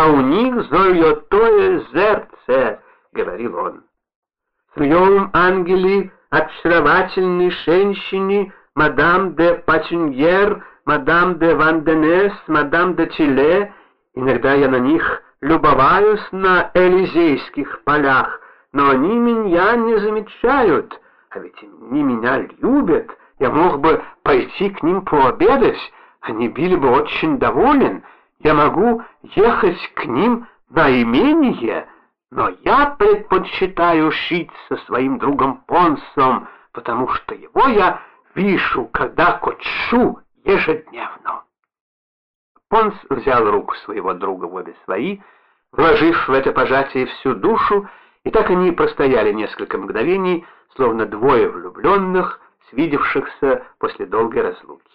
а у них золотое зерце, — говорил он. Своем ангеле очаровательной женщине мадам де Патюньер, мадам де Ванденес, мадам де Чиле, иногда я на них любоваюсь на Элизейских полях, но они меня не замечают, а ведь они меня любят, я мог бы пойти к ним пообедать, они были бы очень доволен, я могу ехать к ним на имение, но я предпочитаю жить со своим другом Понсом, потому что его я вижу, когда кочу ежедневно. Понс взял руку своего друга в обе свои, вложив в это пожатие всю душу, и так они простояли несколько мгновений, словно двое влюбленных, свидевшихся после долгой разлуки.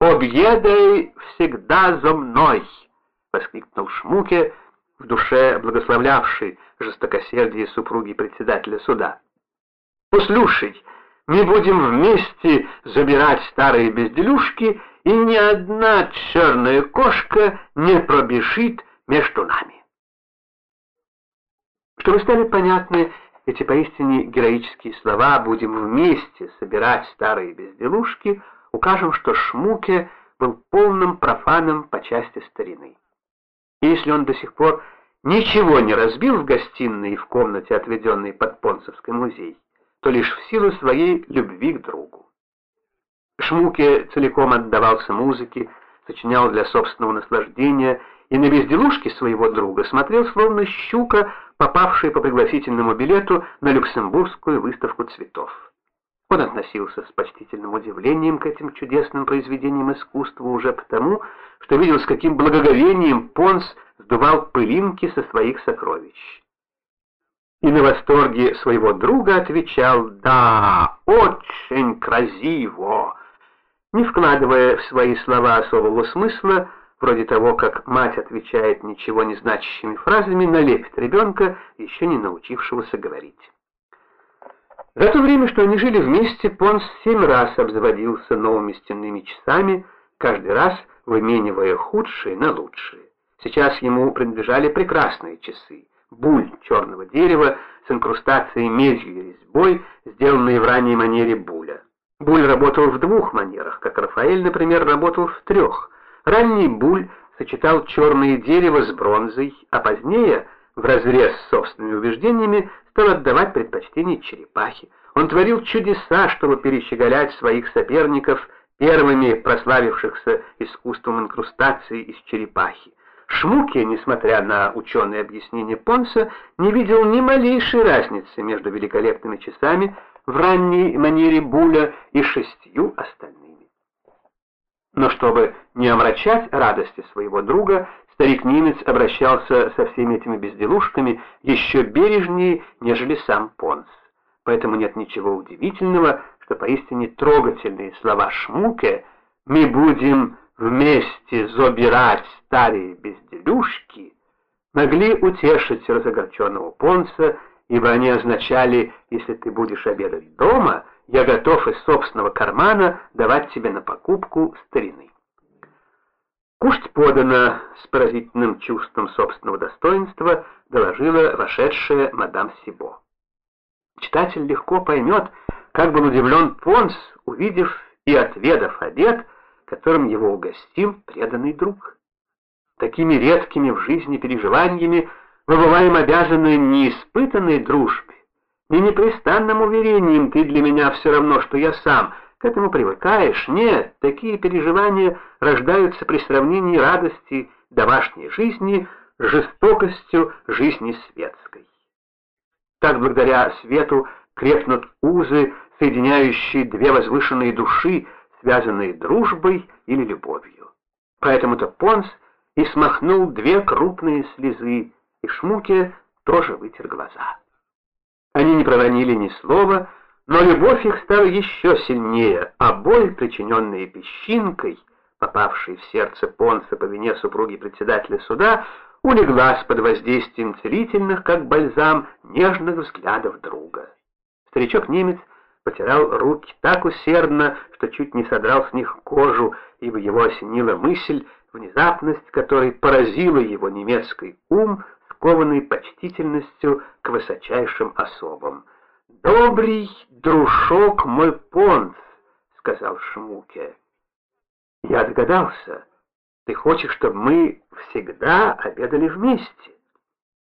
«Объедай всегда за мной!» — воскликнул Шмуке, в душе благословлявший жестокосердие супруги председателя суда. «Послушай, мы будем вместе забирать старые безделюшки, и ни одна черная кошка не пробежит между нами». Чтобы стали понятны эти поистине героические слова «будем вместе собирать старые безделушки», укажем, что Шмуке был полным профаном по части старины. И если он до сих пор ничего не разбил в гостиной и в комнате, отведенной под Понцевский музей, то лишь в силу своей любви к другу. Шмуке целиком отдавался музыке, сочинял для собственного наслаждения и на безделушки своего друга смотрел словно щука, попавшая по пригласительному билету на Люксембургскую выставку цветов. Он относился с почтительным удивлением к этим чудесным произведениям искусства уже потому, что видел, с каким благоговением Понс сдувал пылинки со своих сокровищ. И на восторге своего друга отвечал «Да, очень красиво!» не вкладывая в свои слова особого смысла, вроде того, как мать отвечает ничего не значащими фразами на лепет ребенка, еще не научившегося говорить. За то время, что они жили вместе, Понс семь раз обзаводился новыми стенными часами, каждый раз выменивая худшие на лучшие. Сейчас ему принадлежали прекрасные часы, буль черного дерева с инкрустацией медью и резьбой, сделанные в ранней манере буля. Буль работал в двух манерах, как Рафаэль, например, работал в трех. Ранний буль сочетал черное дерево с бронзой, а позднее, вразрез с собственными убеждениями, стал отдавать предпочтение черепахе. Он творил чудеса, чтобы перещеголять своих соперников, первыми прославившихся искусством инкрустации из черепахи. Шмуке, несмотря на ученые объяснения Понса, не видел ни малейшей разницы между великолепными часами в ранней манере Буля и шестью остальными. Но чтобы не омрачать радости своего друга, Старик немец обращался со всеми этими безделушками еще бережнее, нежели сам Понс. Поэтому нет ничего удивительного, что поистине трогательные слова Шмуке «Мы будем вместе забирать старые безделюшки» могли утешить разогорченного Понса, ибо они означали «Если ты будешь обедать дома, я готов из собственного кармана давать тебе на покупку старины». Кусть подана с поразительным чувством собственного достоинства, доложила вошедшая мадам Сибо. Читатель легко поймет, как был удивлен Понс, увидев и отведав обед, которым его угостил преданный друг. Такими редкими в жизни переживаниями мы бываем обязаны не испытанной дружбе, не непрестанным уверением «ты для меня все равно, что я сам», к этому привыкаешь. Нет, такие переживания рождаются при сравнении радости домашней жизни с жестокостью жизни светской. Так благодаря свету крепнут узы, соединяющие две возвышенные души, связанные дружбой или любовью. Поэтому-то Понс и смахнул две крупные слезы, и Шмуке тоже вытер глаза. Они не проронили ни слова, но любовь их стала еще сильнее, а боль, причиненная песчинкой, попавшей в сердце Понса по вине супруги председателя суда, улеглась под воздействием целительных, как бальзам, нежных взглядов друга. Старичок-немец потирал руки так усердно, что чуть не содрал с них кожу, ибо его осенила мысль, внезапность которой поразила его немецкий ум, скованный почтительностью к высочайшим особам. «Добрый дружок мой Понс», — сказал Шмуке. «Я догадался. Ты хочешь, чтобы мы всегда обедали вместе?»